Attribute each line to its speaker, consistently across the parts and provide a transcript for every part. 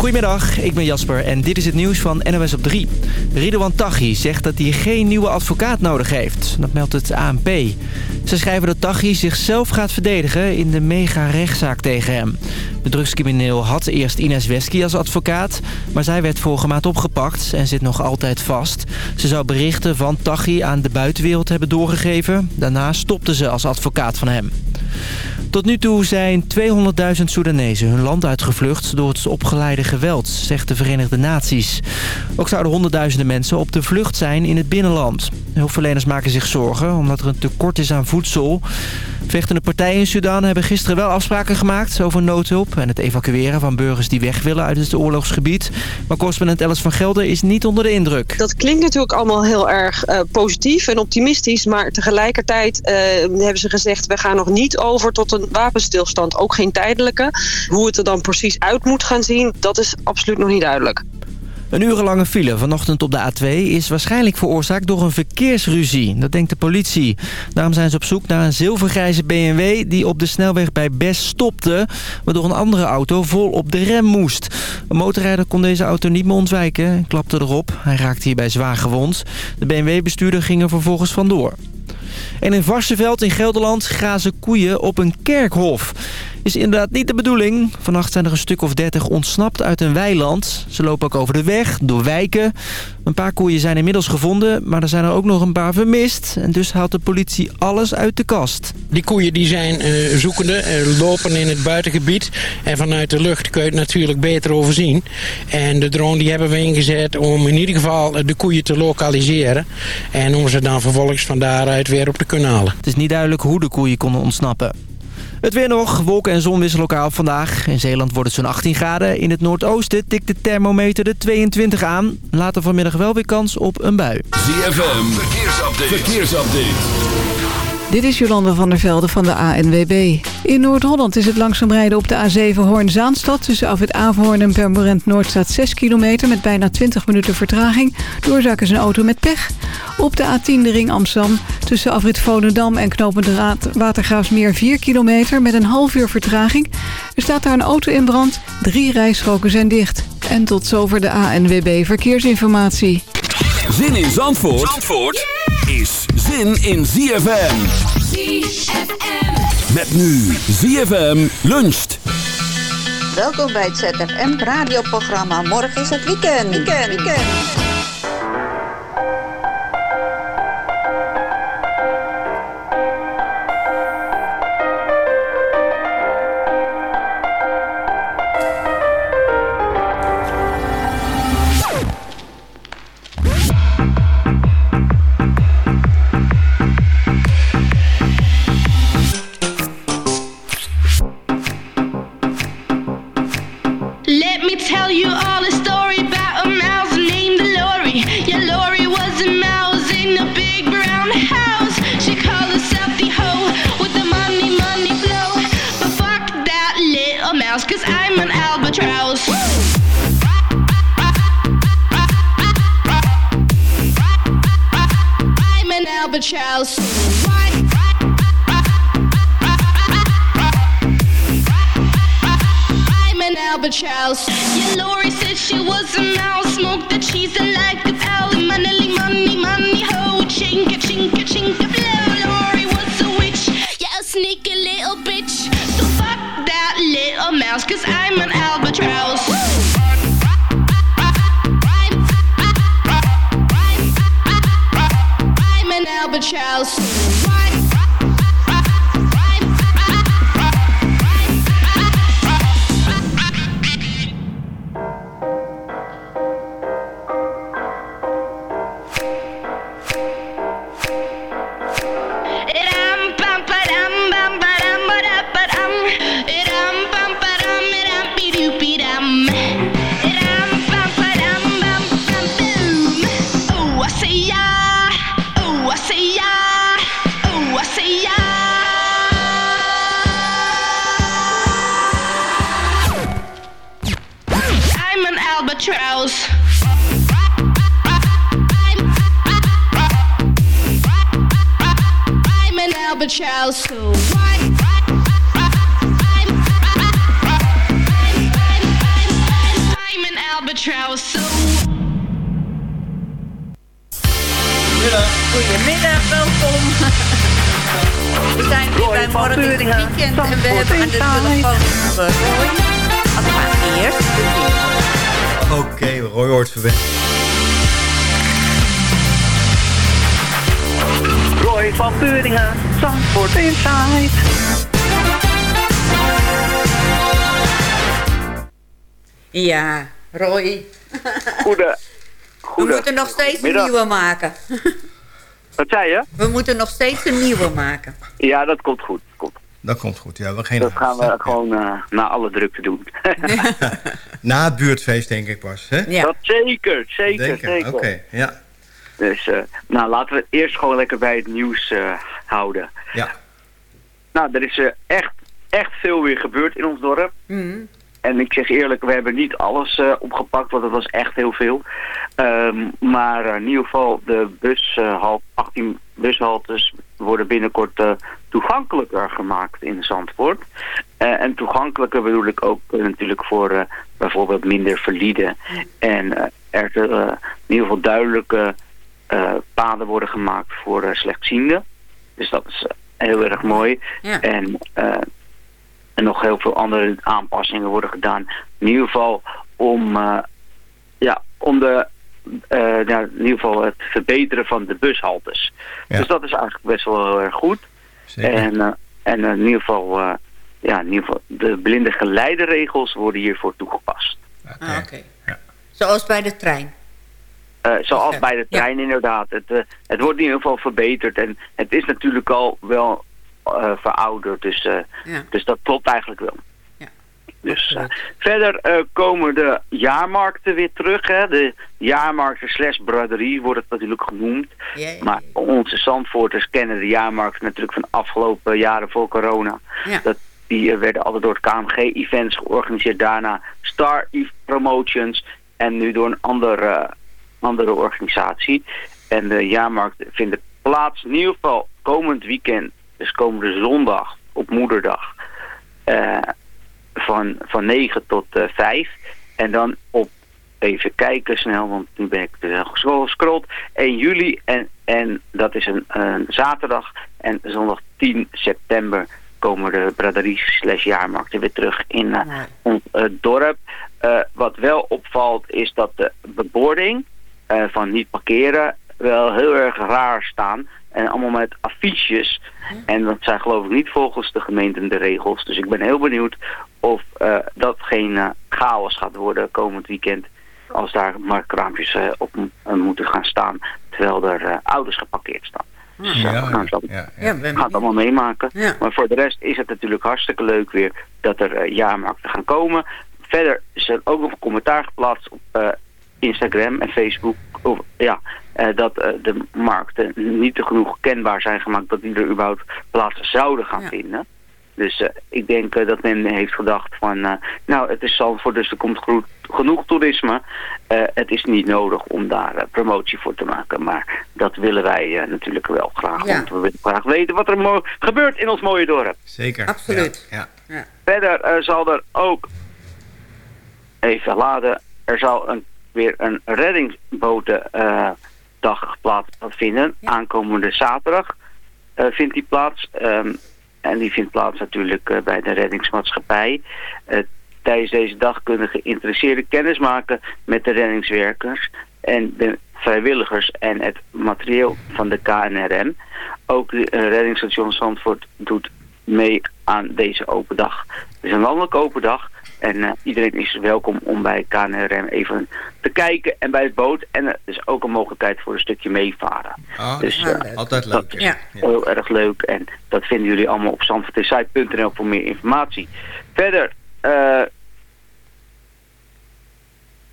Speaker 1: Goedemiddag, ik ben Jasper en dit is het nieuws van NOS op 3. Ridouan Taghi zegt dat hij geen nieuwe advocaat nodig heeft. Dat meldt het ANP. Ze schrijven dat Taghi zichzelf gaat verdedigen in de mega-rechtszaak tegen hem. De drugscrimineel had eerst Ines Wesky als advocaat... maar zij werd vorige maand opgepakt en zit nog altijd vast. Ze zou berichten van Taghi aan de buitenwereld hebben doorgegeven. Daarna stopte ze als advocaat van hem. Tot nu toe zijn 200.000 Soedanezen hun land uitgevlucht door het opgeleide geweld, zegt de Verenigde Naties. Ook zouden honderdduizenden mensen op de vlucht zijn in het binnenland. Hulpverleners maken zich zorgen omdat er een tekort is aan voedsel. Vechtende partijen in Sudan hebben gisteren wel afspraken gemaakt over noodhulp... en het evacueren van burgers die weg willen uit het oorlogsgebied. Maar correspondent Alice van Gelder is niet onder de indruk.
Speaker 2: Dat klinkt natuurlijk allemaal heel erg uh, positief en optimistisch... maar tegelijkertijd uh, hebben ze gezegd... we gaan nog niet over tot een wapenstilstand, ook geen tijdelijke. Hoe het er dan precies uit moet gaan zien, dat is absoluut nog niet duidelijk.
Speaker 1: Een urenlange file vanochtend op de A2 is waarschijnlijk veroorzaakt door een verkeersruzie. Dat denkt de politie. Daarom zijn ze op zoek naar een zilvergrijze BMW die op de snelweg bij Best stopte... waardoor een andere auto vol op de rem moest. Een motorrijder kon deze auto niet meer ontwijken en klapte erop. Hij raakte hierbij zwaar gewond. De BMW-bestuurder ging er vervolgens vandoor. En in Varsenveld in Gelderland grazen koeien op een kerkhof. Is inderdaad niet de bedoeling. Vannacht zijn er een stuk of dertig ontsnapt uit een weiland. Ze lopen ook over de weg, door wijken. Een paar koeien zijn inmiddels gevonden, maar er zijn er ook nog een paar vermist. En dus haalt de politie alles uit de kast.
Speaker 3: Die koeien die zijn uh, zoekende, uh, lopen in het buitengebied. En vanuit de lucht kun je het natuurlijk beter overzien. En de drone die hebben we ingezet om in ieder geval de koeien te lokaliseren. En om ze dan vervolgens van daaruit weer op te kunnen halen.
Speaker 1: Het is niet duidelijk hoe de koeien konden ontsnappen. Het weer nog. Wolken en zon wisselen op vandaag. In Zeeland wordt het zo'n 18 graden. In het noordoosten tikt de thermometer de 22 aan. Later vanmiddag wel weer kans op een bui.
Speaker 4: ZFM. Verkeersupdate. Verkeersupdate.
Speaker 5: Dit is Jolande van der Velde van de ANWB. In Noord-Holland is het langzaam rijden op de A7 Hoorn-Zaanstad... tussen Afrit Averhoorn en Purmerend Noord staat 6 kilometer... met bijna 20 minuten vertraging. Doorzaken is een auto met pech. Op de A10 de ring Amsterdam tussen Afrit Volendam en Knopend Watergraafsmeer 4 kilometer... met een half uur vertraging. Er staat daar een auto in brand. Drie rijstroken zijn dicht. En tot zover de ANWB Verkeersinformatie.
Speaker 4: Zin in Zandvoort? Zandvoort? Is zin in ZFM.
Speaker 6: ZFM.
Speaker 4: Met nu ZFM luncht.
Speaker 7: Welkom bij het ZFM radioprogramma. Morgen is het weekend. Weekend, weekend.
Speaker 8: Albatross. Yeah, Lori said she was a mouse. Smoke the cheese and like a owl. Money, money, money, ho. Chinka, chinka, chinka, flow. Lori was a witch. Yeah, a sneaky little bitch. So fuck that little mouse, cause I'm an albatross. child shall soon. I'm an albatross, so.
Speaker 6: Goedemiddag, welkom. We zijn hier bij Morgen in het Weekend en we hebben aan de telefoon Als Als maar eerst
Speaker 9: Oké, okay, Roy wordt verwend.
Speaker 10: Van Peuringen, Zandvoort Inside.
Speaker 6: Ja, Roy.
Speaker 10: Goede,
Speaker 6: We
Speaker 10: goede.
Speaker 6: moeten nog steeds een nieuwe maken.
Speaker 10: Wat zei je?
Speaker 6: We moeten nog steeds een nieuwe maken.
Speaker 10: Ja, dat komt goed. Komt.
Speaker 9: Dat komt goed, ja. We geen
Speaker 10: Dat gaan we gewoon eh, na alle drukte doen.
Speaker 9: Na het buurtfeest denk ik pas, hè?
Speaker 6: Ja.
Speaker 10: Dat zeker, zeker, zeker.
Speaker 9: Oké, ja.
Speaker 10: Dus, eh, nou, laten we het eerst gewoon lekker bij het nieuws eh, houden.
Speaker 9: Ja.
Speaker 10: Nou, er is eh, echt, echt veel weer gebeurd in ons dorp.
Speaker 6: Mhm.
Speaker 10: En ik zeg eerlijk, we hebben niet alles eh, opgepakt, want het was echt heel veel. Ehm, maar in ieder geval, de bushal, 18 bushaltes worden binnenkort eh, toegankelijker gemaakt in Zandvoort. Eh, en toegankelijker bedoel ik ook natuurlijk voor eh, bijvoorbeeld minder valide. En eh, er in ieder geval duidelijke paden worden gemaakt voor eh, slechtzienden. Dus dat is eh, heel erg mooi.
Speaker 6: Ja.
Speaker 10: En eh, en nog heel veel andere aanpassingen worden gedaan. In ieder geval om, eh, ja, om de, eh, ja, in ieder geval het verbeteren van de bushaltes.
Speaker 9: Ja.
Speaker 10: Dus dat is eigenlijk best wel heel erg goed.
Speaker 9: Zeker.
Speaker 10: En, eh, en in ieder geval, eh, ja, in ieder geval de blinde geleideregels worden hiervoor toegepast.
Speaker 9: Oké.
Speaker 6: Ah, Oké.
Speaker 9: Ja.
Speaker 6: Zoals bij de trein.
Speaker 10: Eh, zoals bij de trein inderdaad. Het, eh, het wordt in ieder geval verbeterd. En het is natuurlijk al wel eh, verouderd. Dus,
Speaker 6: Ja.
Speaker 10: dus dat klopt eigenlijk wel.
Speaker 6: Ja.
Speaker 10: Dus, verder komen de jaarmarkten weer terug. Hè? De jaarmarkten slash braderie wordt het natuurlijk genoemd.
Speaker 6: Jee.
Speaker 10: Maar onze Zandvoorters kennen de jaarmarkten natuurlijk van afgelopen jaren voor corona. Dat, die werden altijd door het KMG-events georganiseerd. Daarna Star E- Promotions. En nu door een andere, andere organisatie. En de jaarmarkt vindt plaats in ieder geval komend weekend. Dus komende zondag op moederdag. eh, van, van 9 tot eh 5. En dan op, even kijken snel, want nu ben ik dus al gescrolld. 1 juli en, en dat is een, een zaterdag. En zondag 10 september komen de braderie slash jaarmarkten weer terug in
Speaker 6: Mooi.
Speaker 10: ons dorp. Wat wel opvalt is dat de bebording eh, van niet parkeren wel heel erg raar staan. En allemaal met affiches. En dat zijn geloof ik niet volgens de gemeente de regels. Dus ik ben heel benieuwd of eh, dat geen chaos gaat worden komend weekend. Als daar marktkraampjes eh, op moeten gaan staan. Terwijl er eh, auto's geparkeerd staan. Dus
Speaker 9: Ja,
Speaker 10: gaan het,
Speaker 9: ja,
Speaker 6: benieuwd.
Speaker 10: allemaal meemaken.
Speaker 6: Ja.
Speaker 10: Maar voor de rest is het natuurlijk hartstikke leuk weer dat er jaarmarkten gaan komen. Verder is er ook nog een commentaar geplaatst op eh, Instagram en Facebook. Of, ja, eh, dat eh, de markten niet te genoeg kenbaar zijn gemaakt dat die er überhaupt plaats zouden gaan
Speaker 6: Ja.
Speaker 10: vinden. Dus eh, ik denk eh, dat men heeft gedacht van, eh, nou het is Zandvoort, dus er komt genoeg toerisme. Eh, het is niet nodig om daar promotie voor te maken. Maar dat willen wij eh, natuurlijk wel graag.
Speaker 6: Ja.
Speaker 10: Want we willen graag weten wat er gebeurt in ons mooie dorp.
Speaker 9: Zeker.
Speaker 6: Absoluut.
Speaker 9: Ja, ja.
Speaker 10: Verder eh, zal er ook, even laden, er zal een, weer een reddingsbotendag plaatsvinden.
Speaker 6: Ja.
Speaker 10: Aankomende zaterdag eh, vindt die plaats. Ehm, en die vindt plaats natuurlijk eh, bij de reddingsmaatschappij. Eh, tijdens deze dag kunnen geïnteresseerden kennis maken met de reddingswerkers en de vrijwilligers en het materieel van de KNRM. Ook de reddingsstation Zandvoort doet mee aan deze open dag. Het is een landelijk open dag en eh, iedereen is welkom om bij KNRM even te kijken en bij het boot. En er is ook een mogelijkheid voor een stukje meevaren.
Speaker 9: Oh,
Speaker 10: Dus,
Speaker 6: leuk.
Speaker 9: altijd leuk.
Speaker 6: Ja.
Speaker 10: Heel erg leuk en dat vinden jullie allemaal op zandvoortinsight.nl voor meer informatie. Verder, eh,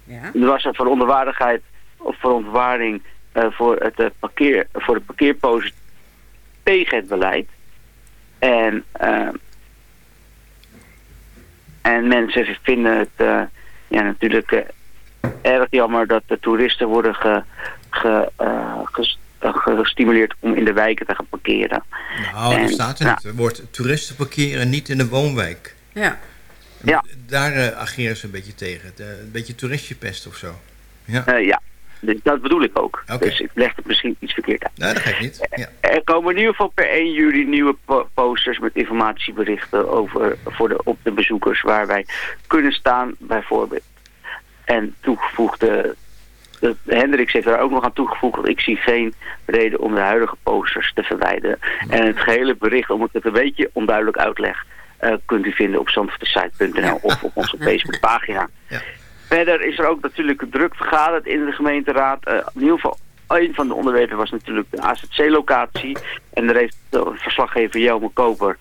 Speaker 6: Ja.
Speaker 10: er was een veronderwaardigheid of verontwaarding eh, voor, het, parkeer, voor de parkeerpost tegen het beleid. En, eh, en mensen vinden het eh, ja, natuurlijk eh, erg jammer dat de toeristen worden ge, ge, eh, ges- gestimuleerd om in de wijken te gaan parkeren.
Speaker 9: Nou, dat
Speaker 10: En-
Speaker 9: staat er
Speaker 10: ja.
Speaker 9: niet. Er wordt toeristen parkeren niet in de woonwijk.
Speaker 6: Ja.
Speaker 10: Ja.
Speaker 9: Daar eh, ageren ze een beetje tegen. Het, eh, een beetje toeristjepest of zo. Ja.
Speaker 10: Ja. Dus dat bedoel ik ook. Dus ik leg het misschien iets verkeerd uit.
Speaker 9: Nee, dat geeft niet. Ja.
Speaker 10: Er komen in ieder geval per 1 juli nieuwe po- posters met informatieberichten over, voor de, op de bezoekers waar wij kunnen staan bijvoorbeeld. En toegevoegde, de, Hendricks heeft daar ook nog aan toegevoegd, ik zie geen reden om de huidige posters te verwijderen. En het gehele bericht, om ik het een beetje onduidelijk uitleg, eh, kunt u vinden op zandvoortesite.nl of op onze Facebookpagina.
Speaker 9: Ja.
Speaker 10: Verder is er ook natuurlijk druk vergaderd in de gemeenteraad. Eh, in ieder geval, een van de onderwerpen was natuurlijk de AZC-locatie. En daar heeft de verslaggever Jelme Koper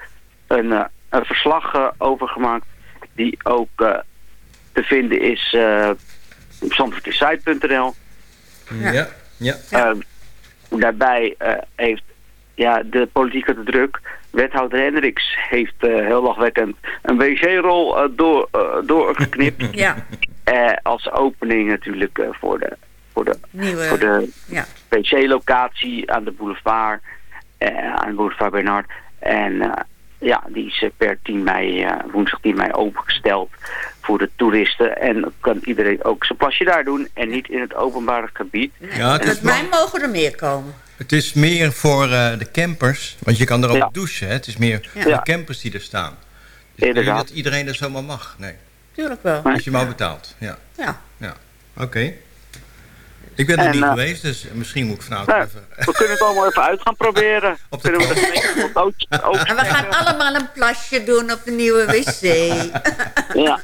Speaker 10: een, eh, een verslag eh, over gemaakt. Die ook eh, te vinden is eh op zandvoortesite.nl.
Speaker 9: Ja. Ja.
Speaker 10: Eh, daarbij eh, heeft ja, de politiek had de druk. Wethouder Hendricks heeft eh, heel lachwekkend een wc-rol door, doorgeknipt.
Speaker 6: Ja,
Speaker 10: als opening natuurlijk eh, voor de, voor de,
Speaker 6: nieuwe...
Speaker 10: voor de
Speaker 6: Ja.
Speaker 10: PC-locatie aan de boulevard. eh, aan de boulevard Bernard. En eh, ja, die is eh, per 10 mei, eh, woensdag 10 mei opengesteld voor de toeristen. En dan kan iedereen ook zijn plasje daar doen en niet in het openbare gebied.
Speaker 9: Ja, het
Speaker 6: en
Speaker 9: is
Speaker 6: met mij mogen er meer komen.
Speaker 9: Het is meer voor eh, de campers, want je kan er ook
Speaker 10: Ja.
Speaker 9: douchen. Hè? Het is meer
Speaker 6: Ja.
Speaker 9: voor de campers die er staan. Dus niet
Speaker 10: Inderdaad.
Speaker 9: dat iedereen er zomaar mag. Nee,
Speaker 6: Tuurlijk wel.
Speaker 9: als je maar betaalt. Ja,
Speaker 6: Ja.
Speaker 9: oké. Ik ben er
Speaker 10: En,
Speaker 9: niet
Speaker 10: eh,
Speaker 9: geweest, dus misschien moet ik vanavond
Speaker 10: Nou,
Speaker 9: even...
Speaker 10: we kunnen het allemaal even uit gaan proberen.
Speaker 9: Op de
Speaker 10: kunnen we ook, ook
Speaker 6: En we gaan allemaal een plasje doen op de nieuwe wc.
Speaker 10: Ja,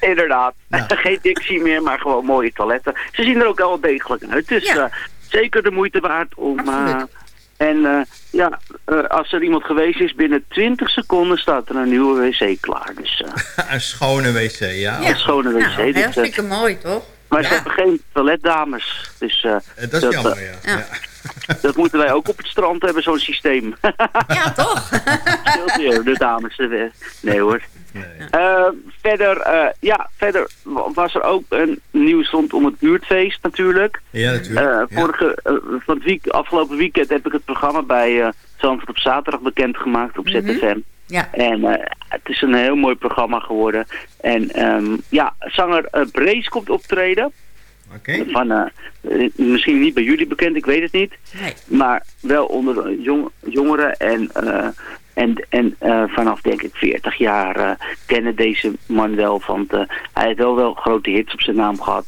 Speaker 10: inderdaad.
Speaker 9: Ja.
Speaker 10: Geen dictie meer, maar gewoon mooie toiletten. Ze zien er ook wel degelijk uit. Dus
Speaker 6: Ja.
Speaker 10: eh, zeker de moeite waard om... eh,
Speaker 6: Absoluut.
Speaker 10: En eh, ja, eh, als er iemand geweest is, binnen 20 seconden staat er een nieuwe wc klaar. Dus eh,
Speaker 9: een schone wc, ja.
Speaker 10: een schone wc.
Speaker 6: Nou, hartstikke mooi, toch?
Speaker 10: Maar ze hebben geen toiletdames. Dus eh,
Speaker 9: Eh, Dat is
Speaker 10: Dat,
Speaker 9: jammer,
Speaker 10: eh,
Speaker 9: ja.
Speaker 10: dat moeten wij ook op het strand hebben, zo'n systeem.
Speaker 6: Ja, toch?
Speaker 10: De dames. Nee hoor.
Speaker 9: Nee.
Speaker 10: Eh, verder, eh, ja, verder wa- was er ook een nieuws rondom het buurtfeest natuurlijk.
Speaker 9: Ja, natuurlijk.
Speaker 10: Eh,
Speaker 9: ja.
Speaker 10: vorige, van het week, afgelopen weekend heb ik het programma bij eh Zandvoort op zaterdag bekendgemaakt op
Speaker 6: Mhm.
Speaker 10: ZFM.
Speaker 6: Ja.
Speaker 10: En eh, het is een heel mooi programma geworden. En ehm, ja, zanger eh Brees komt optreden.
Speaker 9: Oké.
Speaker 10: Van, eh, misschien niet bij jullie bekend, ik weet het niet.
Speaker 6: Nee.
Speaker 10: Maar wel onder de jong, jongeren en, eh, en, en eh, vanaf denk ik 40 jaar kennen deze man wel. Want hij heeft wel wel grote hits op zijn naam gehad.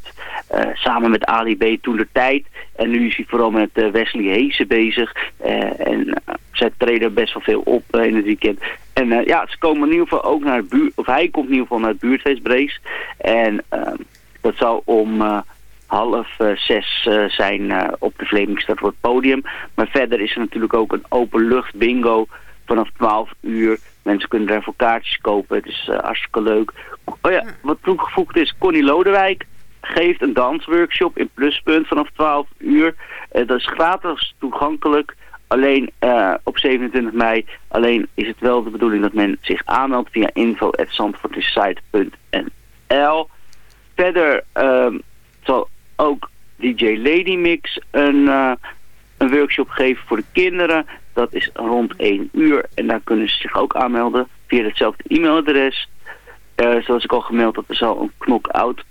Speaker 10: Eh, samen met Ali B toen de tijd. En nu is hij vooral met Wesley Heesen bezig. Eh, en zij treden best wel veel op in het weekend. En eh, ja, ze komen in ieder geval ook naar het buurt, of hij komt in ieder geval naar het buurtfeest Brees. En ehm, dat zal om eh, half eh, zes zijn op de Vlemingstad voor het podium. Maar verder is er natuurlijk ook een openlucht bingo vanaf 12 uur. Mensen kunnen daarvoor kaartjes kopen. Het is hartstikke leuk. Oh ja, wat toegevoegd is, Connie Lodewijk geeft een dansworkshop in Pluspunt vanaf 12 uur. Dat is gratis toegankelijk. Alleen eh, op 27 mei. Alleen is het wel de bedoeling dat men zich aanmeldt via info.zandvoortissite.nl Verder ehm, zal ook DJ Lady Mix een, eh, een workshop geven voor de kinderen. Dat is rond 1 uur. En daar kunnen ze zich ook aanmelden via hetzelfde e-mailadres. Eh, zoals ik al gemeld had, er zal een knock-out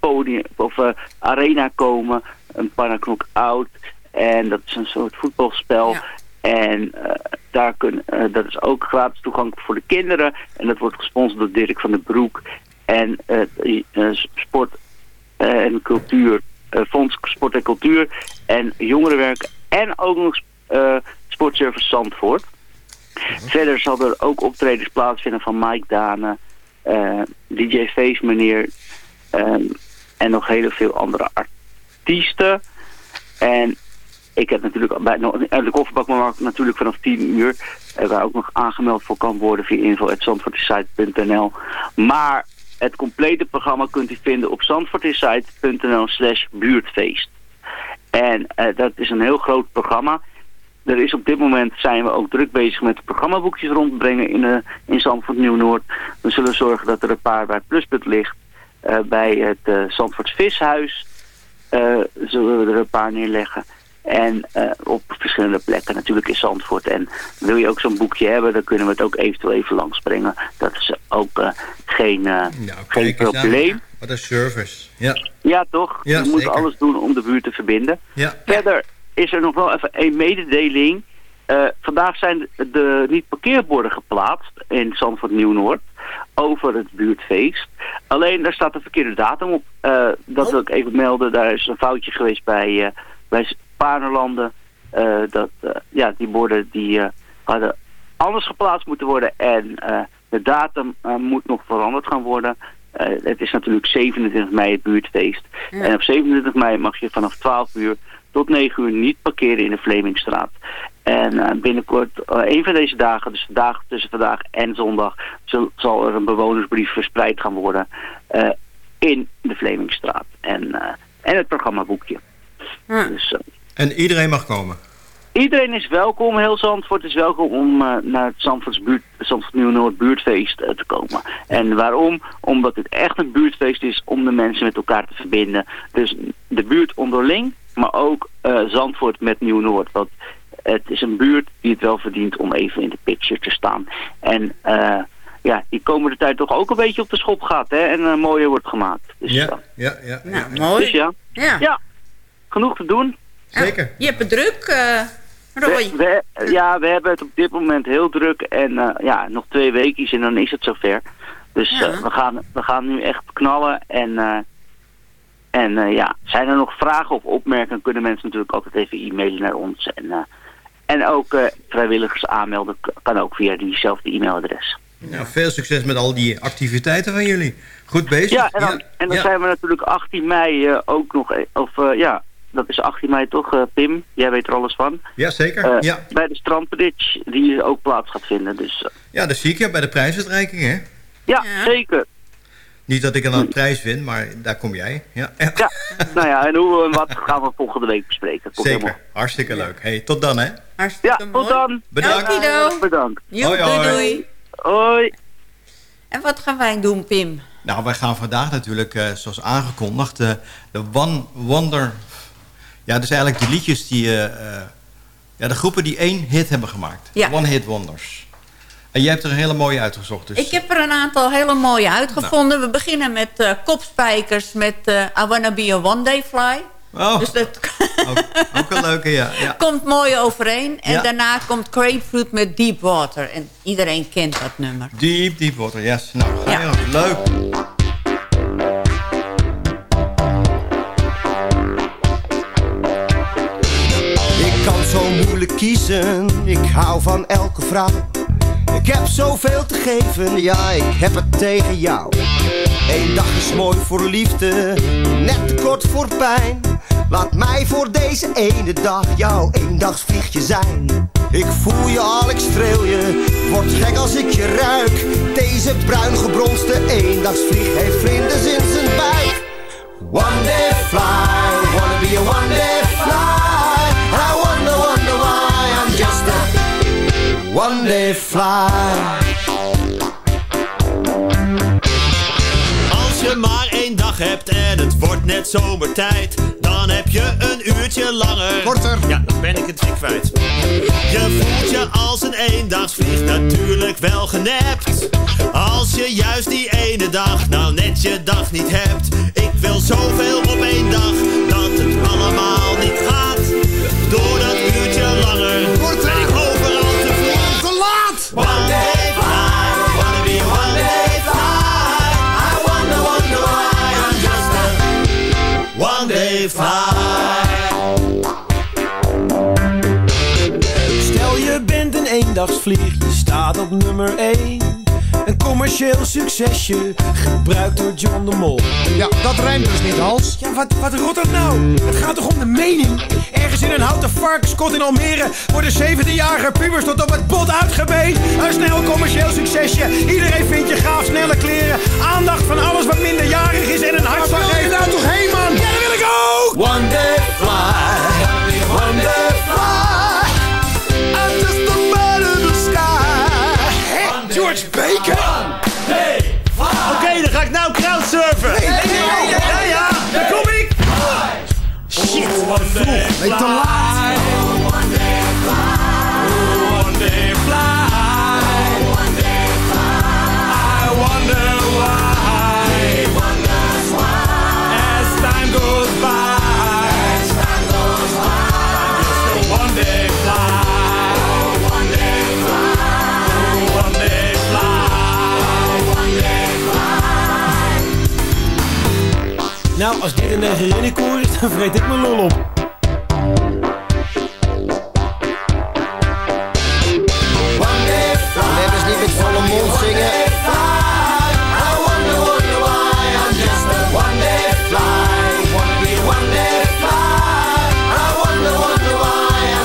Speaker 10: podium of arena komen. Een panna knock-out. En dat is een soort voetbalspel.
Speaker 6: Ja.
Speaker 10: En eh, daar kun, eh, dat is ook gratis toegankelijk voor de kinderen. En dat wordt gesponsord door Dirk van den Broek. En eh, eh, sport eh, en cultuur, eh, Fonds Sport en Cultuur en Jongerenwerk en ook nog eh, Sportservice Zandvoort. Verder zal er ook optredens plaatsvinden van Mike Dane, eh, DJ Face meneer ehm, en nog heel veel andere artiesten. En ik heb natuurlijk bij de kofferbakmarkt natuurlijk vanaf 10 uur, eh, waar ook nog aangemeld voor kan worden via info.zandvoortesite.nl. Maar het complete programma kunt u vinden op zandvoortesite.nl slash buurtfeest. En eh, dat is een heel groot programma. Er is op dit moment zijn we ook druk bezig met programmaboekjes rondbrengen in, uh, in Zandvoort Nieuw-Noord. We zullen zorgen dat er een paar bij Pluspunt ligt. Bij het Zandvoorts Vishuis zullen we er een paar neerleggen. En eh, op verschillende plekken natuurlijk in Zandvoort. En wil je ook zo'n boekje hebben, dan kunnen we het ook eventueel even langsbrengen. Dat is ook eh, geen, eh, geen probleem.
Speaker 9: Wat een service. Ja.
Speaker 10: Ja, toch?
Speaker 9: Ja,
Speaker 10: we moeten
Speaker 9: zeker.
Speaker 10: alles doen om de buurt te verbinden.
Speaker 9: Ja.
Speaker 10: Verder is er nog wel even een mededeling. Eh, vandaag zijn de niet-parkeerborden geplaatst in Zandvoort Nieuw-Noord over het buurtfeest. Alleen daar staat een verkeerde datum op. Eh, dat wil ik even melden. Daar is een foutje geweest bij, eh bij Spaarnerlanden. Eh, dat, eh, ja, die borden die eh, hadden anders geplaatst moeten worden. En de datum moet nog veranderd gaan worden. Het is natuurlijk 27 mei het buurtfeest. En op 27 mei mag je vanaf 12 uur tot 9 uur niet parkeren in de Vlemingstraat. En binnenkort, een van deze dagen, dus vandaag tussen vandaag en zondag, zal, er een bewonersbrief verspreid gaan worden in de Vlemingstraat. En, en het programmaboekje. Dus, eh,
Speaker 9: En iedereen mag komen.
Speaker 10: Iedereen is welkom, heel Zandvoort is welkom om eh, naar het Zandvoorts buurt, Zandvoort Nieuw-Noord buurtfeest eh, te komen. En waarom? Omdat het echt een buurtfeest is om de mensen met elkaar te verbinden. Dus de buurt onderling, maar ook eh, Zandvoort met Nieuw-Noord. Want het is een buurt die het wel verdient om even in de picture te staan. En eh, ja, die komende tijd toch ook een beetje op de schop gaat hè, en een mooier wordt gemaakt. Dus,
Speaker 9: Ja,
Speaker 10: ja.
Speaker 9: ja, ja. ja.
Speaker 6: Mooi.
Speaker 10: Dus ja.
Speaker 6: Ja.
Speaker 10: ja, genoeg te doen.
Speaker 9: Zeker.
Speaker 6: Je hebt het druk, eh Roy.
Speaker 10: We, we- ja, we hebben het op dit moment heel druk en eh, ja, nog twee weken en dan is het zover. Dus
Speaker 6: Ja.
Speaker 10: eh, we, gaan, we gaan nu echt knallen en, eh, en eh, ja, zijn er nog vragen of opmerkingen kunnen mensen natuurlijk altijd even e-mailen naar ons. En, eh, en ook eh, vrijwilligers aanmelden kan ook via diezelfde e-mailadres.
Speaker 9: Nou, veel succes met al die activiteiten van jullie. Goed bezig.
Speaker 10: Ja, en dan, en dan
Speaker 9: Ja.
Speaker 10: zijn we natuurlijk 18 mei eh, ook nog, of eh, ja, dat is 18 mei toch, eh, Pim? Jij weet er alles van.
Speaker 9: Ja, zeker.
Speaker 10: Eh,
Speaker 9: ja.
Speaker 10: Bij de strandbridge, die ook plaats gaat vinden. Dus eh,
Speaker 9: ja, dat zie ik ja bij de prijsuitreiking, hè.
Speaker 10: ja, zeker.
Speaker 9: Niet dat ik een prijs win, maar daar kom jij. Ja,
Speaker 10: Ja, nou ja, en hoe en wat gaan we volgende week bespreken. Komt
Speaker 9: zeker.
Speaker 10: helemaal-
Speaker 9: Hartstikke leuk. Hey, tot dan, hè.
Speaker 6: Hartstikke
Speaker 10: Ja, tot dan.
Speaker 9: Bedankt.
Speaker 6: Okido.
Speaker 10: Bedankt.
Speaker 6: Joep,
Speaker 9: Hoi,
Speaker 6: doei,
Speaker 9: hoi.
Speaker 6: doei.
Speaker 10: Hoi.
Speaker 6: En wat gaan wij doen, Pim?
Speaker 9: Nou, wij gaan vandaag natuurlijk, eh, zoals aangekondigd, de One Wonder... Ja, dus eigenlijk de liedjes die... eh, eh, ja, de groepen die één hit hebben gemaakt.
Speaker 6: Ja.
Speaker 9: One Hit Wonders. En jij hebt er een hele mooie uitgezocht. Dus
Speaker 6: Ik heb er een aantal hele mooie uitgevonden. We beginnen met eh, kopspijkers met I Wanna Be a One Day Fly.
Speaker 9: Oh,
Speaker 6: Dus dat
Speaker 9: ook, ook een leuke, ja. ja.
Speaker 6: komt mooi overeen. En
Speaker 9: Ja.
Speaker 6: daarna komt Grapefruit met Deep Water. En iedereen kent dat nummer.
Speaker 9: Deep, deep water, yes. Nou, ga je
Speaker 6: Ja.
Speaker 9: ook. Leuk.
Speaker 11: Ik hou van elke vrouw. Ik heb zoveel te geven, ja, ik heb het tegen jou. Eén dag is mooi voor liefde, net te kort voor pijn. Laat mij voor deze ene dag jouw eendagsvliegje zijn. Ik voel je al, ik streel je, word gek als ik je ruik. Deze bruin gebronste eendagsvlieg heeft vlinders in zijn buik. One day fly, wanna be a one day one day fly.
Speaker 12: Als je maar één dag hebt en het wordt net zomertijd, dan heb je een uurtje langer.
Speaker 11: Korter.
Speaker 12: Ja, dan ben ik het weer kwijt. Je voelt je als een eendagsvlieg natuurlijk wel genept. Als je juist die ene dag nou net je dag niet hebt. Ik wil zoveel
Speaker 11: nummer 1. Een commercieel succesje, gebruikt door John de Mol.
Speaker 13: Ja, dat rijmt dus niet, Hals.
Speaker 11: Ja, wat, wat rot dat nou? Het gaat toch om de mening? Ergens in een houten varkenskot in Almere worden 17-jarige pubers tot op het bot uitgebeet. Een snel commercieel succesje. Iedereen vindt je gaaf, snelle kleren. Aandacht van alles wat minderjarig is en een hart van geeft. nou toch heen, man? Ja, dat wil ik ook!
Speaker 12: One day fly, one day
Speaker 11: George Baker?
Speaker 12: Oké, dan ga ik nou crowdsurfen.
Speaker 11: Nee, nee, nee, nee, nee.
Speaker 12: Ja, ja, daar kom ik.
Speaker 11: Shit,
Speaker 12: wat vroeg.
Speaker 13: Nee, te laat.
Speaker 14: Als dit een negerinnenkoor is, dan vreet ik mijn lol op.
Speaker 11: We hebben ze niet met volle mond zingen.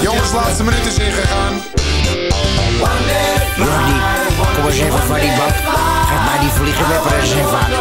Speaker 13: Jongens, laatste minuut is ingegaan.
Speaker 15: Jordi, kom eens even van die bank. Geef mij die vliegenwepper eens even aan.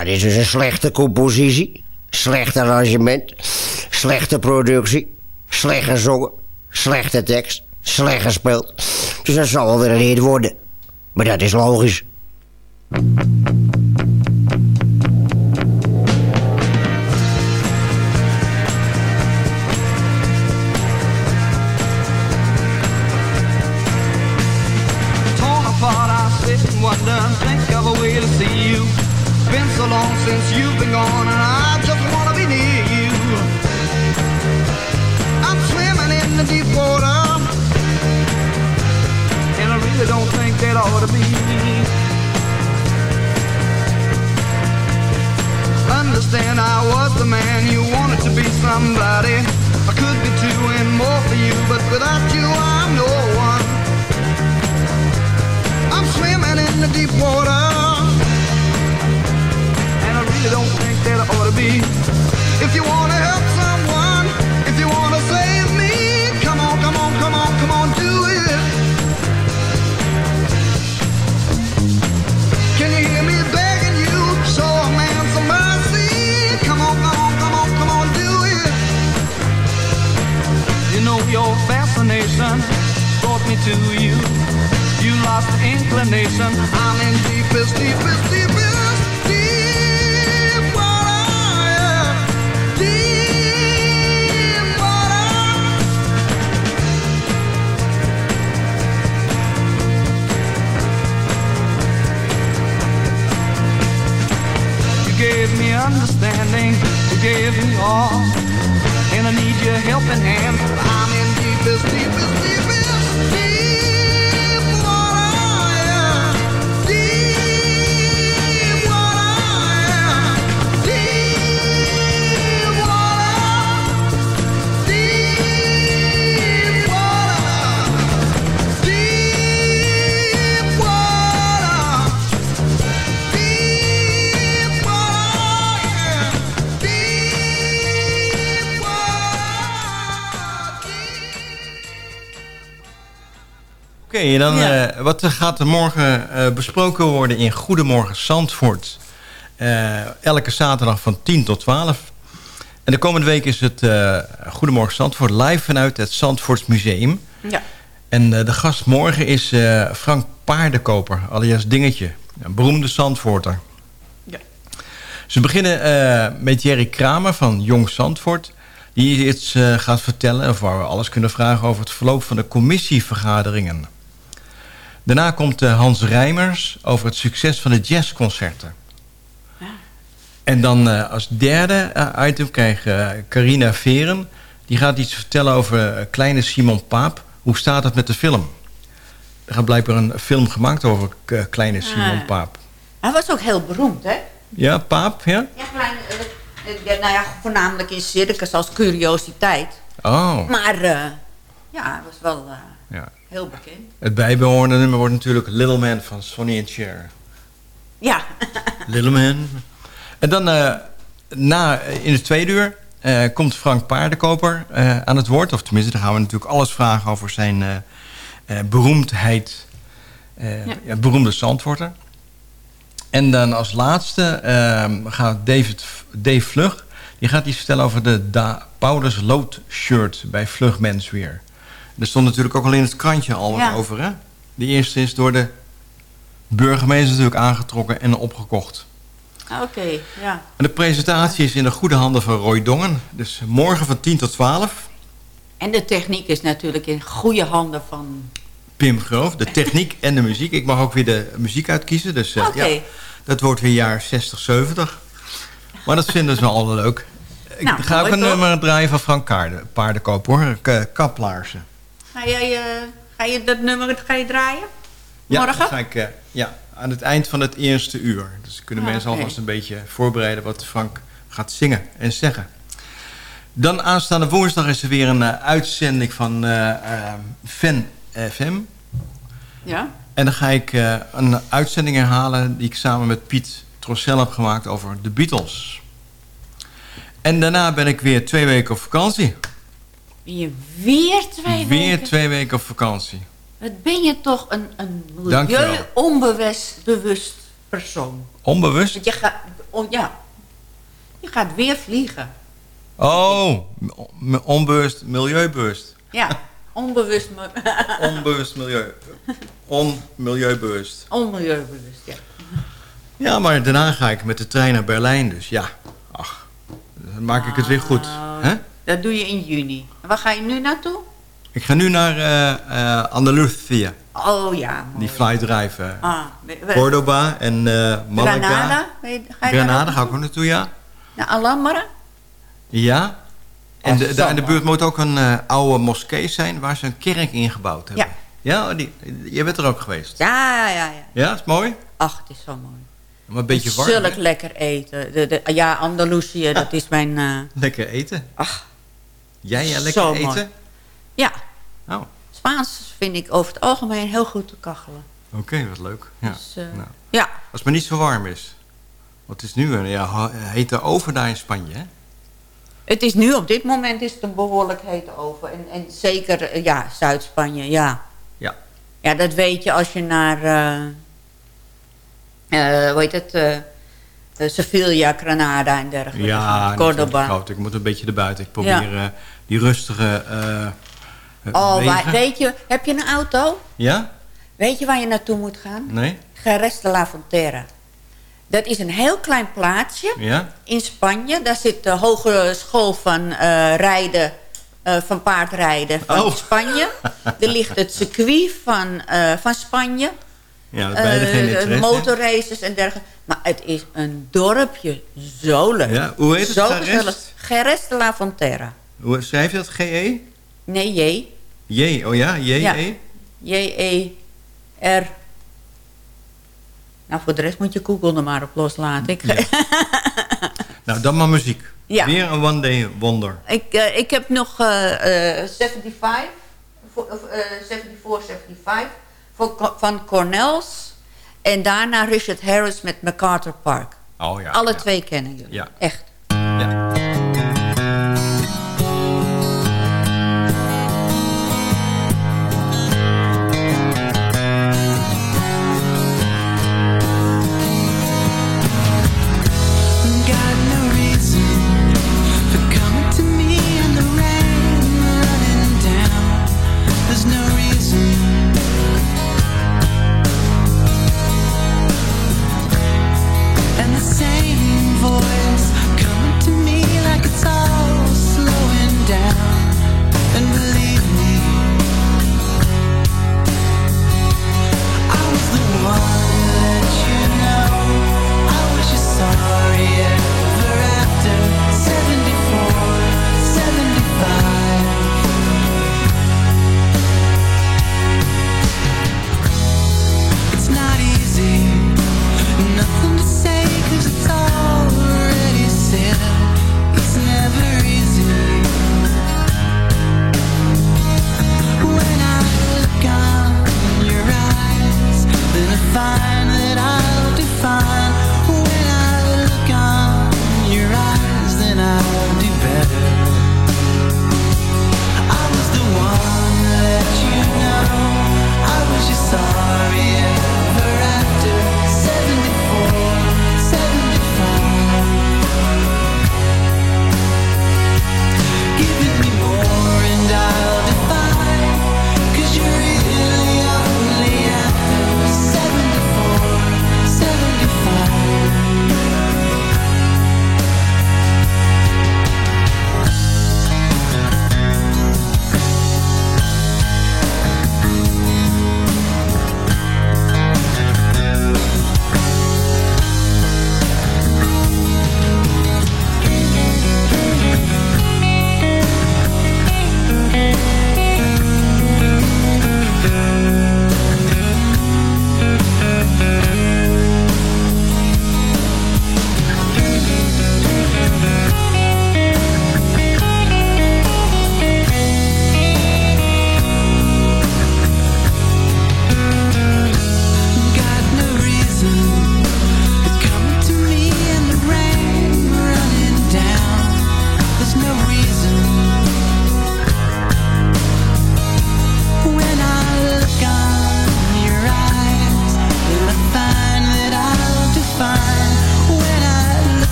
Speaker 15: Ja, dit is een slechte compositie. Slecht arrangement. Slechte productie. Slecht gezongen. Slechte tekst. Slecht gespeeld. Dus dat zal wel weer een worden. Maar dat is logisch.
Speaker 9: Wat gaat er morgen eh, besproken worden in Goedemorgen Zandvoort? Eh, elke zaterdag van 10 tot 12. En de komende week is het eh, Goedemorgen Zandvoort live vanuit het Zandvoorts Museum.
Speaker 6: Ja.
Speaker 9: En de gast morgen is Frank Paardenkoper, alias Dingetje. Een beroemde Zandvoorter.
Speaker 6: Ja.
Speaker 9: Ze beginnen met Jerry Kramer van Jong Zandvoort. Die iets gaat vertellen, of waar we alles kunnen vragen... over het verloop van de commissievergaderingen. Daarna komt eh, Hans Rijmers over het succes van de jazzconcerten. En dan eh, als derde eh, item krijgt eh, Carina Veren. Die gaat iets vertellen over kleine Simon Paap. Hoe staat het met de film? Er gaat blijkbaar een film gemaakt over kleine Simon
Speaker 6: Ah.
Speaker 9: Paap.
Speaker 6: Hij was ook heel beroemd, hè?
Speaker 9: Ja, Paap, ja?
Speaker 6: Ja, klein, nou ja, voornamelijk in circus als curiositeit.
Speaker 9: Oh,
Speaker 6: Maar ja, hij was wel. Heel bekend.
Speaker 9: Het bijbehorende nummer wordt natuurlijk Little Man van Sonny and Cher.
Speaker 6: Ja,
Speaker 9: Little Man. En dan eh, na, in het tweede uur eh, komt Frank Paardenkoper eh, aan het woord. Of tenminste, dan gaan we natuurlijk alles vragen over zijn eh, eh, beroemdheid. eh,
Speaker 6: Ja.
Speaker 9: ja, beroemde zandworter. En dan als laatste ehm, gaat David, Dave Vlug... die gaat iets vertellen over de da Paulus Lood shirt bij Vlug Menswear. Er stond natuurlijk ook al in het krantje al wat
Speaker 6: Ja.
Speaker 9: over, hè? De eerste is door de burgemeester natuurlijk aangetrokken en opgekocht.
Speaker 6: Oké, ja.
Speaker 9: En de presentatie is in de goede handen van Roy Dongen. Dus morgen van 10 tot 12.
Speaker 6: En de techniek is natuurlijk in goede handen van...
Speaker 9: Pim Groof, de techniek en de muziek. Ik mag ook weer de muziek uitkiezen. Dus eh, ja, dat wordt weer jaar 60, 70. Maar dat vinden ze wel al leuk. Ik
Speaker 6: Nou,
Speaker 9: ga ook een nummer draaien van Frank Kaarden, Paardenkoop hoor. K- Kaplaarzen.
Speaker 6: Ga, jij, eh, ga je dat nummer ga je draaien?
Speaker 9: Ja,
Speaker 6: Morgen?
Speaker 9: dat ga ik, eh, ja, aan het eind van het eerste uur. Dus kunnen
Speaker 6: Ah,
Speaker 9: mensen alvast een beetje voorbereiden wat Frank gaat zingen en zeggen. Dan aanstaande woensdag is er weer een eh, uitzending van eh, Fan FM.
Speaker 6: Ja?
Speaker 9: En dan ga ik een uitzending herhalen die ik samen met Piet Trossel heb gemaakt over de Beatles. En daarna ben ik weer twee weken op vakantie.
Speaker 6: Ben je weer twee
Speaker 9: weer
Speaker 6: weken?
Speaker 9: twee weken op vakantie.
Speaker 6: Wat ben je toch een, een milieu-onbewust bewust persoon.
Speaker 9: Onbewust?
Speaker 6: Want je gaat... Oh, ja. Je gaat weer vliegen.
Speaker 9: Oh, onbewust, milieubewust.
Speaker 6: Ja, onbewust...
Speaker 9: Onbewust milieu. On-milieubewust.
Speaker 6: Onmilieubewust, ja.
Speaker 9: Ja, maar daarna ga ik met de trein naar Berlijn. Dus ja, ach, dan maak ik het weer goed. hè?
Speaker 6: Dat doe je in juni. En waar ga je nu naartoe?
Speaker 9: Ik ga nu naar eh eh Andalusië.
Speaker 6: Oh ja.
Speaker 9: Die flydrive. eh
Speaker 6: Ah,
Speaker 9: Cordoba en eh Malaga.
Speaker 6: Granada? Je- Ga je
Speaker 9: Granada
Speaker 6: daar
Speaker 9: ga ik ook naartoe, ja.
Speaker 6: Naar Alhambra?
Speaker 9: Ja. En
Speaker 6: Oh,
Speaker 9: de, in de buurt moet ook een oude moskee zijn waar ze een kerk ingebouwd hebben.
Speaker 6: Ja.
Speaker 9: Ja, die, je bent er ook geweest.
Speaker 6: Ja, ja, ja.
Speaker 9: Ja, is mooi.
Speaker 6: Ach, het is zo mooi.
Speaker 9: Maar een beetje warm.
Speaker 6: Zulk
Speaker 9: hè?
Speaker 6: lekker eten. De, de, ja, Andalusië, dat is mijn... eh,
Speaker 9: Lekker eten.
Speaker 6: Ach.
Speaker 9: Jij, ja, lekker
Speaker 6: Zo
Speaker 9: eten?
Speaker 6: mooi. ja.
Speaker 9: Oh.
Speaker 6: Spaans vind ik over het algemeen heel goed te kachelen.
Speaker 9: Oké, wat leuk. Ja.
Speaker 6: Dus, eh,
Speaker 9: Nou.
Speaker 6: ja.
Speaker 9: Als het maar niet zo warm is. Het is nu een ja, hete oven daar in Spanje, hè?
Speaker 6: Het is nu op dit moment is het een behoorlijk hete oven. En, en zeker, eh, ja, Zuid-Spanje, ja.
Speaker 9: Ja.
Speaker 6: Ja, dat weet je als je naar... eh eh, hoe heet het? Eh, Sevilla, Granada en dergelijke.
Speaker 9: Ja.
Speaker 6: Cordoba.
Speaker 9: Ik moet een beetje erbuiten. Ik probeer eh, die rustige... eh,
Speaker 6: Oh, waar, weet je, heb je een auto?
Speaker 9: Ja?
Speaker 6: Weet je waar je naartoe moet gaan?
Speaker 9: Nee?
Speaker 6: Jerez de la Frontera. Dat is een heel klein plaatsje
Speaker 9: Ja?
Speaker 6: in Spanje. Daar zit de hogeschool van rijden, van paardrijden van
Speaker 9: Oh.
Speaker 6: Spanje. er ligt het circuit van, van Spanje.
Speaker 9: Ja, beide
Speaker 6: Eh,
Speaker 9: geen interesse.
Speaker 6: motorraces en dergelijke. Maar het is een dorpje. Zo leuk.
Speaker 9: Ja, hoe heet het?
Speaker 6: Zo gezellig. De la Frontera.
Speaker 9: Hoe schrijf je dat? G-E?
Speaker 6: Nee, J.
Speaker 9: J, oh ja? J-E?
Speaker 6: Ja. J-E-R. Nou, voor de rest moet je Google er maar op loslaten. Ik,
Speaker 9: Nou, dan maar muziek.
Speaker 6: Ja.
Speaker 9: Weer een One Day Wonder.
Speaker 6: ik, eh, ik heb nog eh, eh, 75, voor- of, eh, 74, 75 voor, Co- van Cornels. En daarna Richard Harris met MacArthur Park.
Speaker 9: Oh ja.
Speaker 6: Alle
Speaker 9: ja.
Speaker 6: twee kennen jullie.
Speaker 9: Ja.
Speaker 6: Echt.
Speaker 16: Got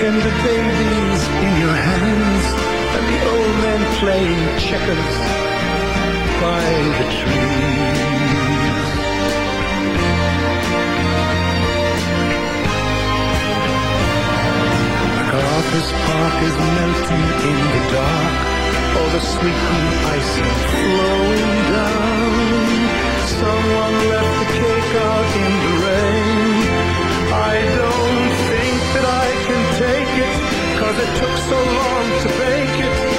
Speaker 17: Tender babies in your hands, and the old men playing checkers by the trees. MacArthur's Park is melting in the dark. All the sweet green icing flowing down. Someone left the cake out in the rain. I don't cause it took so long to bake it,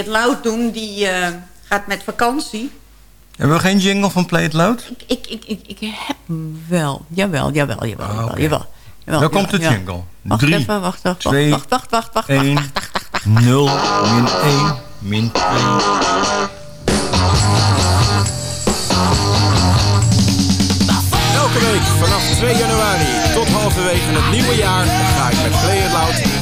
Speaker 17: It
Speaker 6: Loud doen. Die eh, gaat met vakantie.
Speaker 9: Hebben we geen jingle van Play It Loud?
Speaker 6: Ik, ik, ik, ik heb hem wel. Jawel, jawel, jawel.
Speaker 9: Ah,
Speaker 6: jawel,
Speaker 9: oké.
Speaker 6: jawel, jawel,
Speaker 9: Dan komt de
Speaker 6: jawel.
Speaker 9: jingle.
Speaker 6: Wacht
Speaker 9: Drie,
Speaker 6: even, wacht, wacht,
Speaker 9: twee,
Speaker 6: wacht, wacht, wacht, wacht, wacht,
Speaker 9: 1,
Speaker 6: wacht, wacht, wacht, wacht.
Speaker 9: 0, min 1, min 2.
Speaker 18: Elke week vanaf 2 januari tot halverwege het nieuwe jaar ga ik met Play It Loud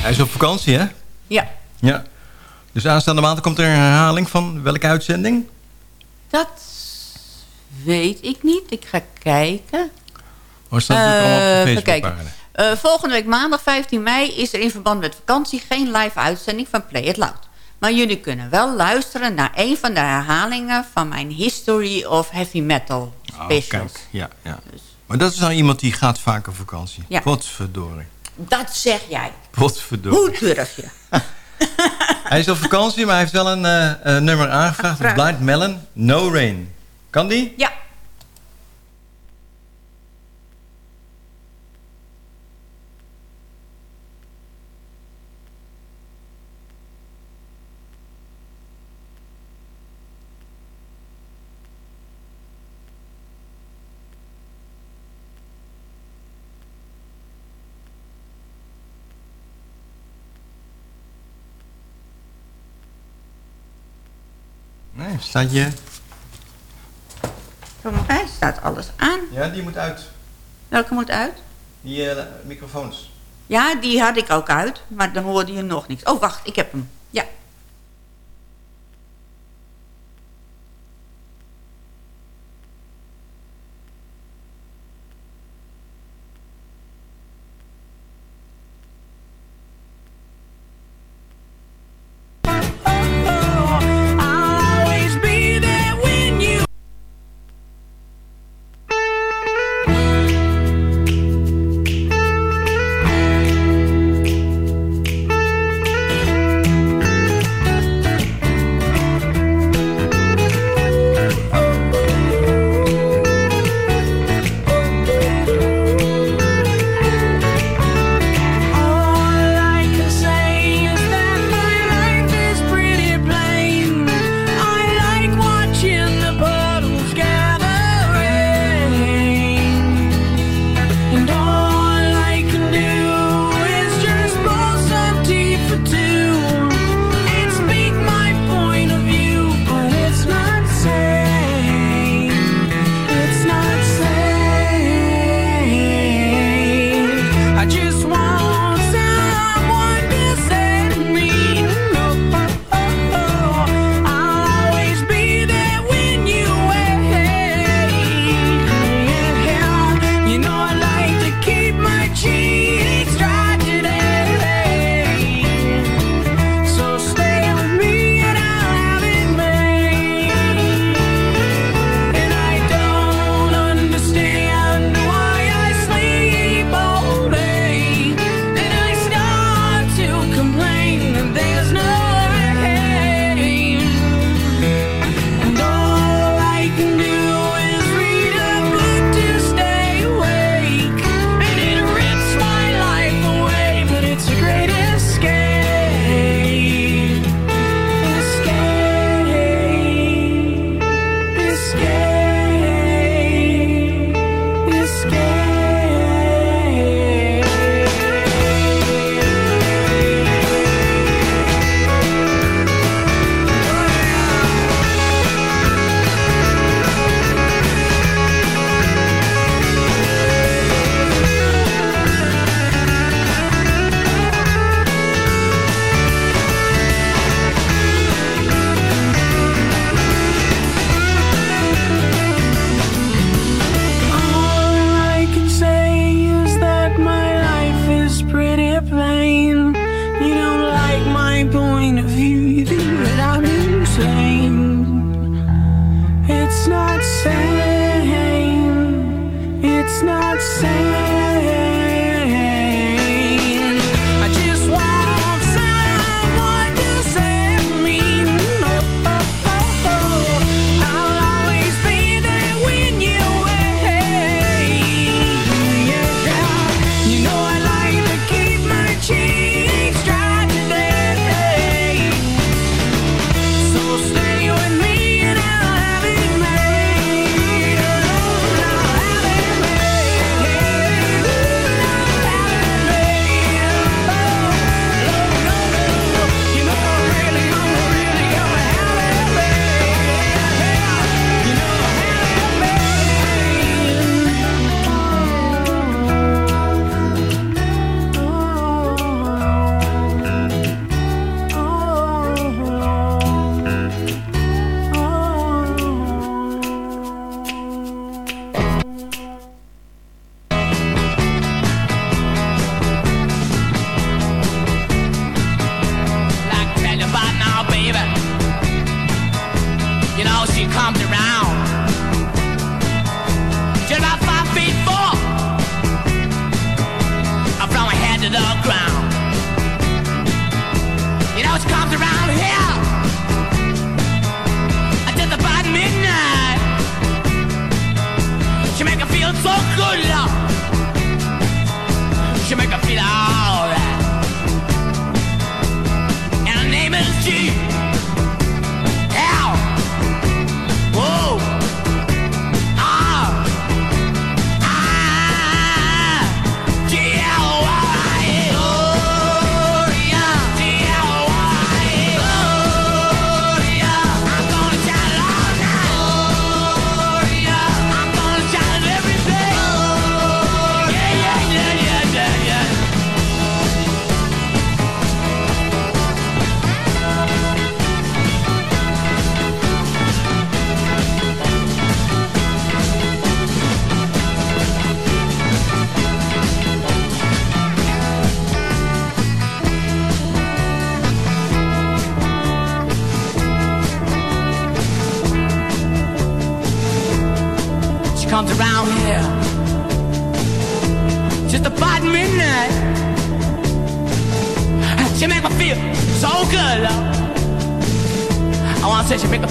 Speaker 9: Hij is op vakantie, hè?
Speaker 6: Ja,
Speaker 9: Ja. Dus aanstaande maand komt er een herhaling van welke uitzending?
Speaker 6: dat weet ik niet. Ik ga kijken.
Speaker 9: Of staat het allemaal op de
Speaker 6: Eh,
Speaker 9: Facebookpagina?
Speaker 6: Eh, volgende week maandag 15 mei is er in verband met vakantie geen live uitzending van Play It Loud. Maar jullie kunnen wel luisteren naar een van de herhalingen van mijn History of Heavy Metal
Speaker 9: Oh,
Speaker 6: specials.
Speaker 9: kijk. Ja, ja. Maar dat is nou iemand die gaat vaak op vakantie.
Speaker 6: Ja.
Speaker 9: Potverdorie.
Speaker 6: Dat zeg jij.
Speaker 9: Potverdorie.
Speaker 6: Hoe durf je?
Speaker 9: Hij is op vakantie, maar hij heeft wel een eh, nummer aangevraagd.
Speaker 6: Vraag.
Speaker 9: Blind Melon, No Rain. Kan die?
Speaker 6: Ja.
Speaker 9: Staat je...
Speaker 6: Voor mij staat alles aan.
Speaker 9: Ja, die moet uit.
Speaker 6: Welke moet uit?
Speaker 9: Die eh, microfoons.
Speaker 6: Ja, die had ik ook uit, maar dan hoorde je nog niks. Oh, wacht, ik heb hem. Ja.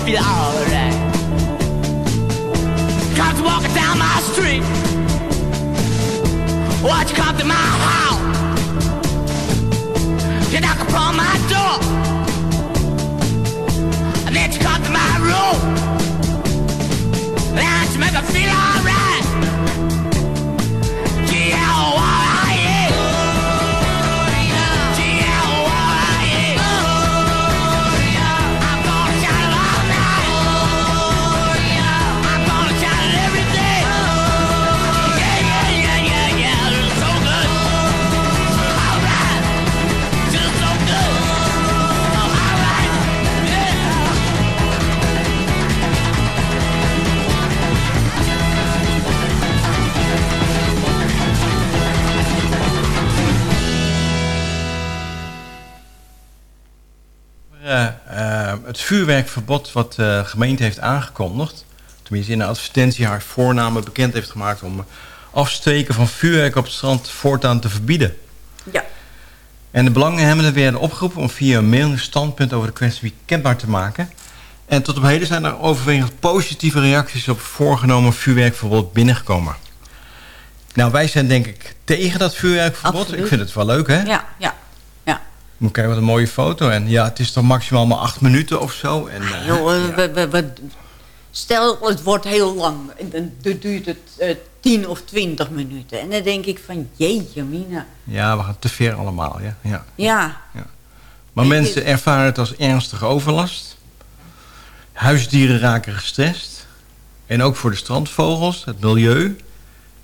Speaker 16: Feel alright. Comes walking down my street. Watch you come to my house. You knock upon my door. And then you come to my room. And she make me feel alright.
Speaker 9: Het vuurwerkverbod wat de gemeente heeft aangekondigd... tenminste in een advertentie haar voornamen bekend heeft gemaakt... om afsteken van vuurwerk op het strand voortaan te verbieden.
Speaker 6: Ja.
Speaker 9: En de belanghebbenden werden opgeroepen om via een mail een standpunt over de kwestie kenbaar te maken. En tot op heden zijn er overwegend positieve reacties op voorgenomen vuurwerkverbod binnengekomen. Nou, wij zijn denk ik tegen dat vuurwerkverbod.
Speaker 6: Absoluut.
Speaker 9: Ik vind het wel leuk, hè?
Speaker 6: Ja, ja,
Speaker 9: Moet kijken wat een mooie foto. En ja, het is toch maximaal maar acht minuten of zo. En,
Speaker 6: Joh, eh, we- we- we- stel, het wordt heel lang. Dan duurt het eh 10 of 20 minuten. En dan denk ik van, jeetje mina.
Speaker 9: ja, we gaan te ver allemaal, ja. ja.
Speaker 6: Ja,
Speaker 9: Maar
Speaker 6: Ik-
Speaker 9: mensen ervaren het als ernstige overlast. Huisdieren raken gestrest. En ook voor de strandvogels, het milieu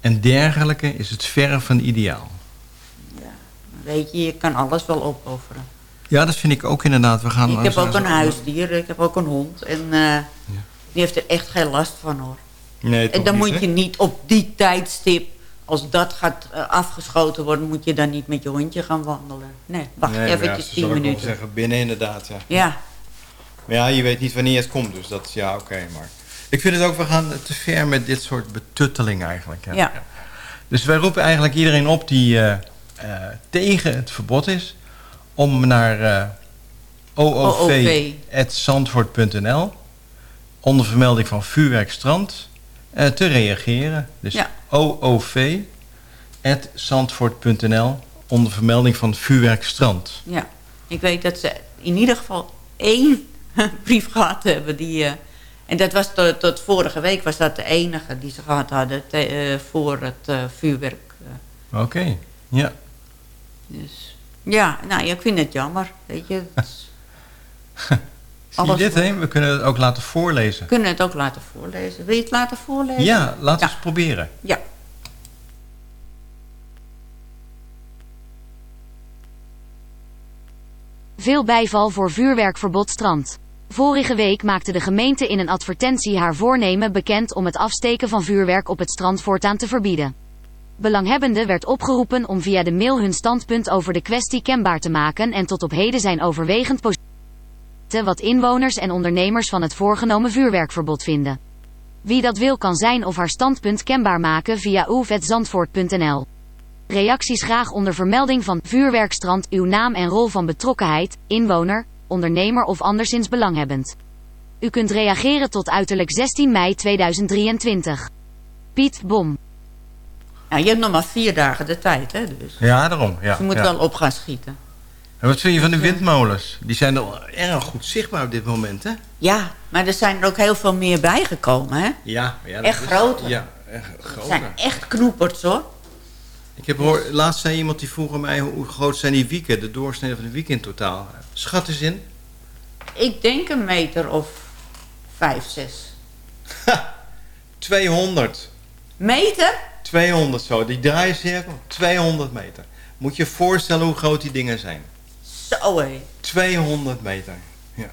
Speaker 9: en dergelijke is het verre van ideaal.
Speaker 6: Weet je, je kan alles wel opofferen.
Speaker 9: Ja, dat vind ik ook inderdaad. We gaan
Speaker 6: ik heb ook een
Speaker 9: huis.
Speaker 6: huisdier, ik heb ook een hond. En eh, die heeft er echt geen last van hoor.
Speaker 9: Nee,
Speaker 6: en dan
Speaker 9: niet,
Speaker 6: moet
Speaker 9: hè?
Speaker 6: je niet op die tijdstip, als dat gaat eh, afgeschoten worden, moet je dan niet met je hondje gaan wandelen. Nee, wacht
Speaker 9: Nee, ja,
Speaker 6: eventjes
Speaker 9: ze
Speaker 6: 10
Speaker 9: zal ik
Speaker 6: minuten.
Speaker 9: zeggen, binnen inderdaad, ja.
Speaker 6: Ja,
Speaker 9: Maar ja, je weet niet wanneer het komt, dus dat is ja, oké. maar ik vind het ook, we gaan te ver met dit soort betutteling eigenlijk. Ja.
Speaker 6: Ja.
Speaker 9: Dus wij roepen eigenlijk iedereen op die eh, tegen het verbod is... om naar eh oov.zandvoort.nl onder vermelding van vuurwerkstrand eh, te reageren. Dus
Speaker 6: Ja.
Speaker 9: oov.zandvoort.nl onder vermelding van vuurwerkstrand.
Speaker 6: Ja, ik weet dat ze in ieder geval één brief gehad hebben. Die, eh, en dat was tot, tot vorige week was dat de enige die ze gehad hadden te- eh, voor het eh, vuurwerk. eh.
Speaker 9: Oké, ja.
Speaker 6: Dus ja, nou ja, ik vind het jammer. Weet je,
Speaker 9: Zie je dit, hè? We kunnen het ook laten voorlezen.
Speaker 6: we kunnen het ook laten voorlezen. Wil je het laten voorlezen?
Speaker 9: Ja, laten we eens proberen.
Speaker 6: Ja.
Speaker 19: Veel bijval voor vuurwerkverbod strand. Vorige week maakte de gemeente in een advertentie haar voornemen bekend om het afsteken van vuurwerk op het strand voortaan te verbieden. Belanghebbenden werd opgeroepen om via de mail hun standpunt over de kwestie kenbaar te maken en tot op heden zijn overwegend positief wat inwoners en ondernemers van het voorgenomen vuurwerkverbod vinden. Wie dat wil kan zijn of haar standpunt kenbaar maken via oef.zandvoort.nl. Reacties graag onder vermelding van vuurwerkstrand, uw naam en rol van betrokkenheid, inwoner, ondernemer of anderszins belanghebbend. U kunt reageren tot uiterlijk 16 mei 2023. Piet Bom.
Speaker 6: Nou, je hebt nog maar vier dagen de tijd, hè? Dus.
Speaker 9: Ja, daarom. Ja,
Speaker 6: je moet
Speaker 9: ja.
Speaker 6: wel op gaan schieten.
Speaker 9: En wat vind je van de windmolens? Die zijn al erg goed zichtbaar op dit moment, hè?
Speaker 6: Ja, maar er zijn er ook heel veel meer bijgekomen, hè?
Speaker 9: Ja, ja
Speaker 6: Echt groter.
Speaker 9: Ja, echt
Speaker 6: Het
Speaker 9: groter.
Speaker 6: zijn echt knoeperts, hoor.
Speaker 9: Ik heb hoor, laatst zei iemand die vroeg aan mij hoe groot zijn die wieken, de doorsnede van de wieken in totaal. Schat eens in.
Speaker 6: Ik denk een meter of vijf, zes.
Speaker 9: 200.
Speaker 6: Meter?
Speaker 9: 200 zo. Die draaicirkel, 200 meter. Moet je je voorstellen hoe groot die dingen zijn.
Speaker 6: Zo, hé.
Speaker 9: 200 meter. Ja.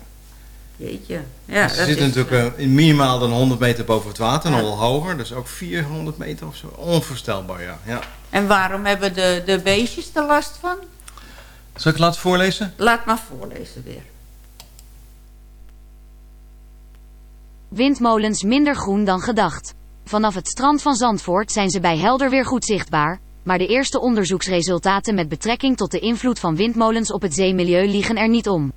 Speaker 6: Jeetje. Ja,
Speaker 9: Ze
Speaker 6: dat
Speaker 9: zitten
Speaker 6: is,
Speaker 9: natuurlijk eh, in minimaal dan 100 meter boven het water en
Speaker 6: Ja.
Speaker 9: al hoger. Dus ook 400 meter of zo. Onvoorstelbaar, ja. ja.
Speaker 6: En waarom hebben de, de beestjes er last van?
Speaker 9: Zal ik het laten voorlezen?
Speaker 6: Laat maar voorlezen weer.
Speaker 19: Windmolens minder groen dan gedacht. Vanaf het strand van Zandvoort zijn ze bij helder weer goed zichtbaar, maar de eerste onderzoeksresultaten met betrekking tot de invloed van windmolens op het zeemilieu liegen er niet om.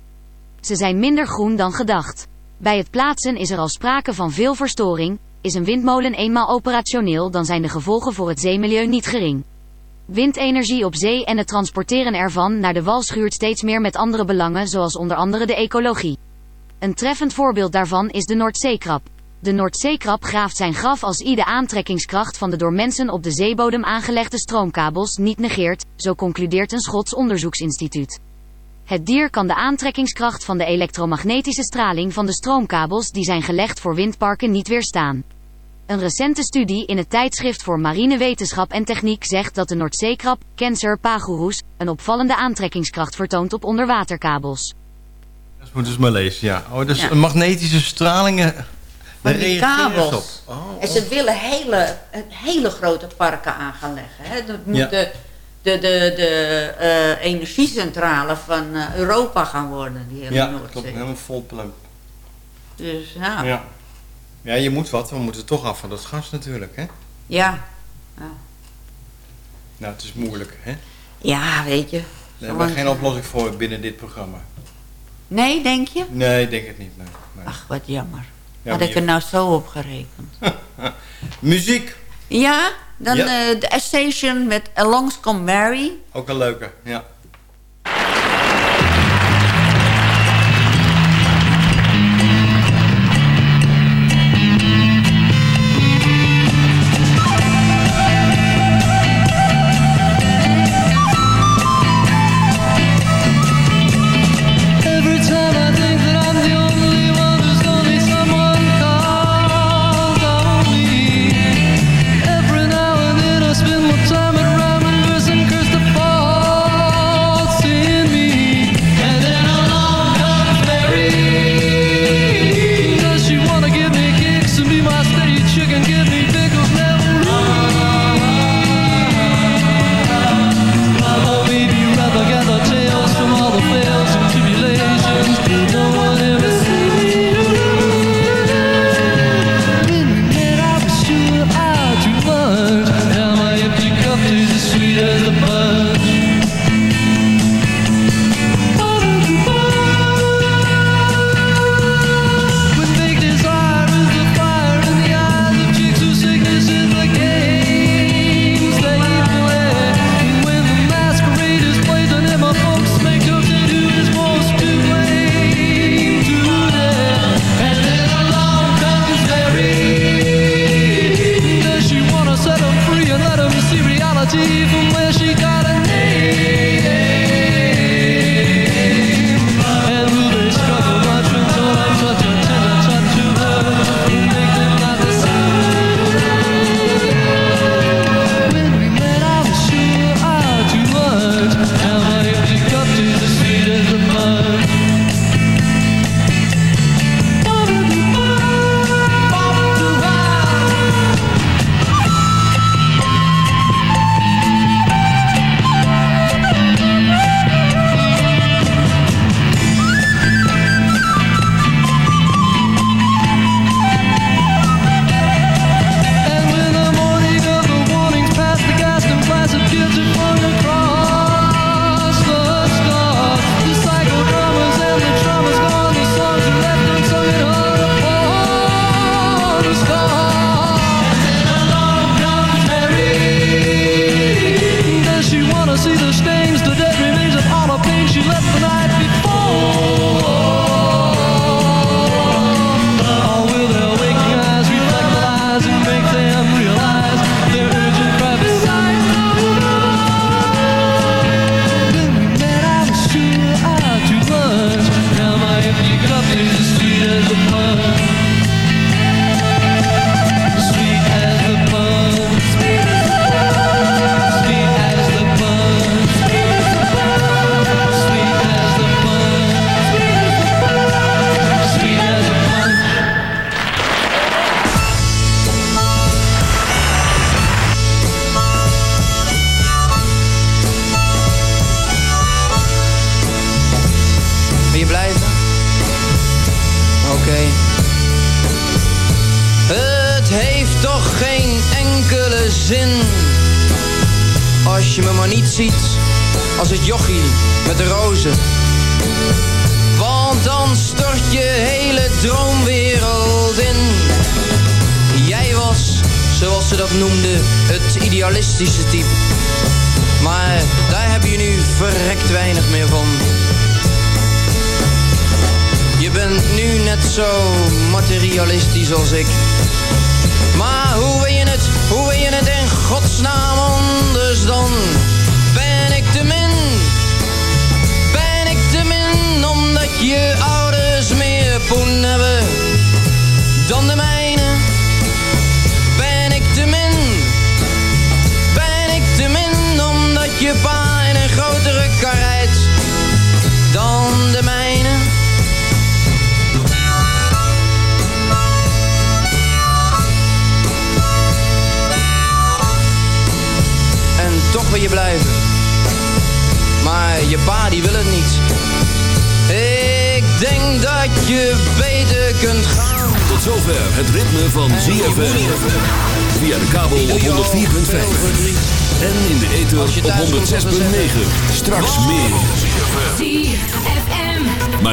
Speaker 19: Ze zijn minder groen dan gedacht. Bij het plaatsen is er al sprake van veel verstoring, is een windmolen eenmaal operationeel dan zijn de gevolgen voor het zeemilieu niet gering. Windenergie op zee en het transporteren ervan naar de wal schuurt steeds meer met andere belangen zoals onder andere de ecologie. Een treffend voorbeeld daarvan is de Noordzeekrab. De Noordzeekrab graaft zijn graf als i de aantrekkingskracht van de door mensen op de zeebodem aangelegde stroomkabels niet negeert, zo concludeert een Schots onderzoeksinstituut. Het dier kan de aantrekkingskracht van de elektromagnetische straling van de stroomkabels die zijn gelegd voor windparken niet weerstaan. Een recente studie in het tijdschrift voor marine wetenschap en techniek zegt dat de Noordzeekrab, Cancer pagurus, een opvallende aantrekkingskracht vertoont op onderwaterkabels.
Speaker 9: Dat moeten ze maar lezen, ja. Oh, dus
Speaker 6: Ja.
Speaker 9: magnetische stralingen...
Speaker 6: Van
Speaker 9: daar
Speaker 6: die
Speaker 9: reageren ze
Speaker 6: kabels.
Speaker 9: op. Oh,
Speaker 6: En ze willen hele, hele grote parken aan gaan leggen. Hè? Dat moet
Speaker 9: Ja.
Speaker 6: de, de, de, de eh, energiecentrale van eh, Europa gaan worden, die hele
Speaker 9: Ja,
Speaker 6: Noordzee.
Speaker 9: klopt. Helemaal vol plump.
Speaker 6: Dus ja.
Speaker 9: Ja. ja, je moet wat. We moeten toch af van dat gas natuurlijk, hè?
Speaker 6: Ja.
Speaker 9: Nou, het is moeilijk, hè?
Speaker 6: Ja, weet je.
Speaker 9: Daar hebben we geen oplossing voor binnen dit programma.
Speaker 6: Nee, denk je?
Speaker 9: Nee, ik denk het niet. Nee. nee.
Speaker 6: Ach, wat jammer. Had ik er nou zo op gerekend.
Speaker 9: Muziek,
Speaker 6: Ja, dan eh, de Station met Alongs Come Mary.
Speaker 9: ook een leuke, ja.
Speaker 4: music.